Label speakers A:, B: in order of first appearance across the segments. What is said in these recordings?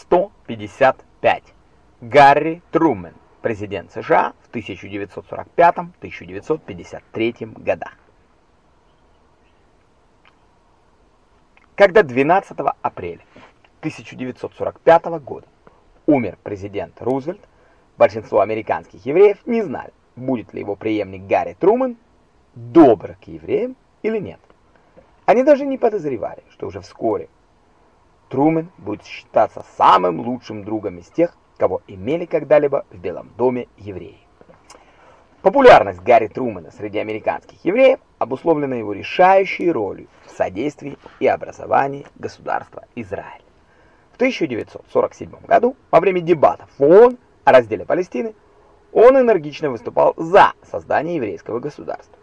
A: 155. Гарри Трумен, президент США в 1945-1953 годах. Когда 12 апреля 1945 года умер президент Рузвельт, большинство американских евреев не знали, будет ли его преемник Гарри Трумен добр к евреям или нет. Они даже не подозревали, что уже вскоре Трумен будет считаться самым лучшим другом из тех, кого имели когда-либо в Белом доме евреи. Популярность Гарри Трумэна среди американских евреев обусловлена его решающей ролью в содействии и образовании государства Израиль. В 1947 году, во время дебатов ООН о разделе Палестины, он энергично выступал за создание еврейского государства.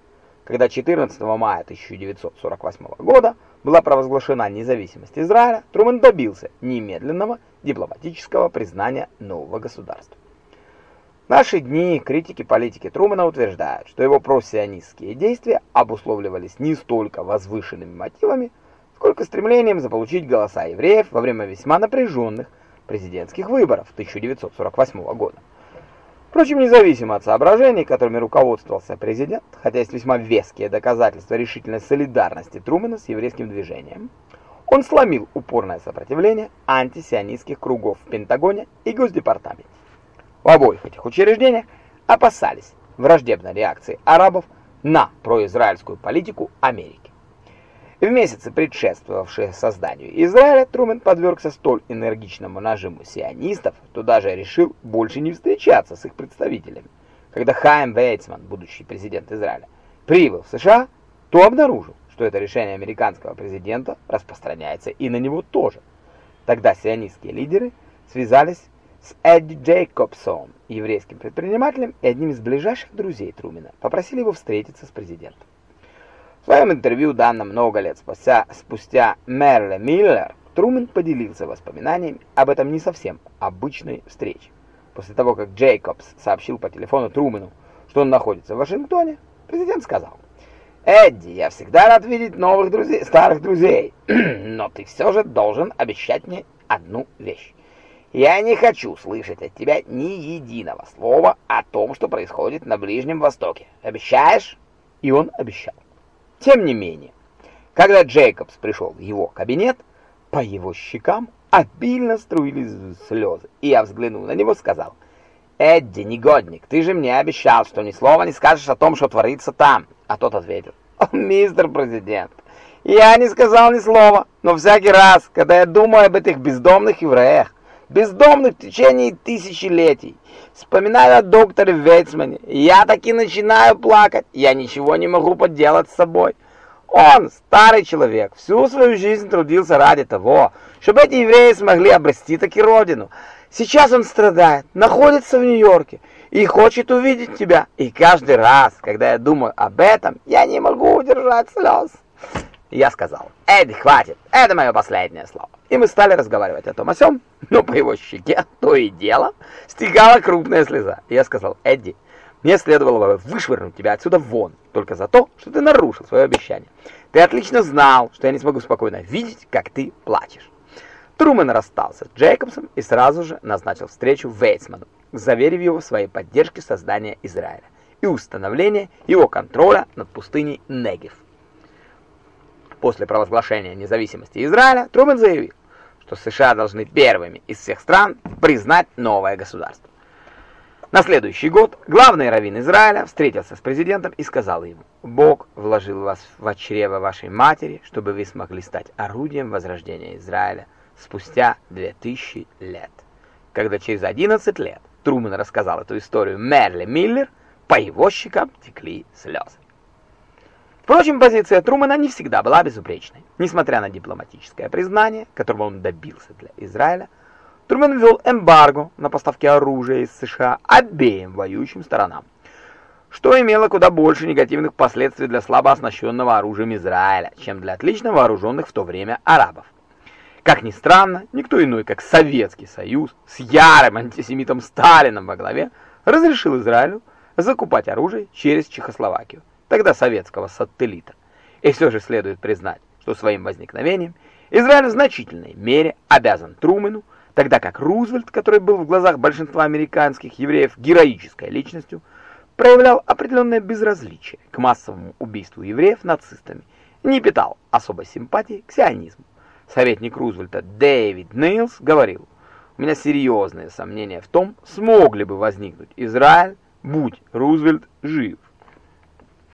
A: Когда 14 мая 1948 года была провозглашена независимость Израиля, Трумэн добился немедленного дипломатического признания нового государства. В наши дни критики политики Трумэна утверждают, что его просионистские действия обусловливались не столько возвышенными мотивами, сколько стремлением заполучить голоса евреев во время весьма напряженных президентских выборов 1948 года. Впрочем, независимо от соображений, которыми руководствовался президент, хотя есть весьма веские доказательства решительной солидарности Трумэна с еврейским движением, он сломил упорное сопротивление антисионистских кругов в Пентагоне и Госдепартаменте. В обоих этих учреждениях опасались враждебной реакции арабов на произраильскую политику Америки. В месяцы, предшествовавшие созданию Израиля, Трумен подвергся столь энергичному нажиму сионистов, что даже решил больше не встречаться с их представителями. Когда Хайм Вейцман, будущий президент Израиля, прибыл в США, то обнаружил, что это решение американского президента распространяется и на него тоже. Тогда сионистские лидеры связались с Эдди Джейкобсом, еврейским предпринимателем и одним из ближайших друзей Трумена, попросили его встретиться с президентом. Своем интервью, данном много лет спустя, спустя Мерле Миллер, Трумен поделился воспоминаниями об этом не совсем обычной встрече. После того, как Джейкобс сообщил по телефону Трумену, что он находится в Вашингтоне, президент сказал, «Эдди, я всегда рад видеть новых друзей, старых друзей, но ты все же должен обещать мне одну вещь. Я не хочу слышать от тебя ни единого слова о том, что происходит на Ближнем Востоке. Обещаешь?» И он обещал. Тем не менее, когда Джейкобс пришел в его кабинет, по его щекам обильно струились слезы, и я взглянул на него и сказал, «Эдди, негодник, ты же мне обещал, что ни слова не скажешь о том, что творится там». А тот ответил, «О, мистер президент, я не сказал ни слова, но всякий раз, когда я думаю об этих бездомных евреях, бездомных в течение тысячелетий, Вспоминаю о докторе Вейцмане. Я таки начинаю плакать. Я ничего не могу поделать с собой. Он, старый человек, всю свою жизнь трудился ради того, чтобы эти евреи смогли обрести таки родину. Сейчас он страдает, находится в Нью-Йорке и хочет увидеть тебя. И каждый раз, когда я думаю об этом, я не могу удержать слез. Я сказал, Эдди, хватит, это мое последнее слово. И мы стали разговаривать о том о сём, но по его щеке то и дело стекала крупная слеза. Я сказал, Эдди, мне следовало бы вышвырнуть тебя отсюда вон, только за то, что ты нарушил свое обещание. Ты отлично знал, что я не смогу спокойно видеть, как ты плачешь. Трумэн расстался с Джейкобсом и сразу же назначил встречу Вейцману, заверив его в своей поддержке создания Израиля и установления его контроля над пустыней Негев. После провозглашения независимости Израиля Трумэн заявил, что США должны первыми из всех стран признать новое государство. На следующий год главный раввин Израиля встретился с президентом и сказал ему, «Бог вложил вас в чрево вашей матери, чтобы вы смогли стать орудием возрождения Израиля спустя 2000 лет». Когда через 11 лет Трумэн рассказал эту историю Мерли Миллер, по его щекам текли слезы. Впрочем, позиция Трумэна не всегда была безупречной. Несмотря на дипломатическое признание, которого он добился для Израиля, Трумэн ввел эмбарго на поставки оружия из США обеим воюющим сторонам, что имело куда больше негативных последствий для слабо оснащенного оружием Израиля, чем для отлично вооруженных в то время арабов. Как ни странно, никто иной, как Советский Союз с ярым антисемитом Сталином во главе, разрешил Израилю закупать оружие через Чехословакию тогда советского сателлита. И все же следует признать, что своим возникновением Израиль в значительной мере обязан Трумэну, Тогда как Рузвельт, который был в глазах большинства американских евреев героической личностью, проявлял определенное безразличие к массовому убийству евреев нацистами, не питал особой симпатии к сионизму. Советник Рузвельта Дэвид Нейлс говорил, «У меня серьезные сомнения в том, смог ли бы возникнуть Израиль, будь Рузвельт жив».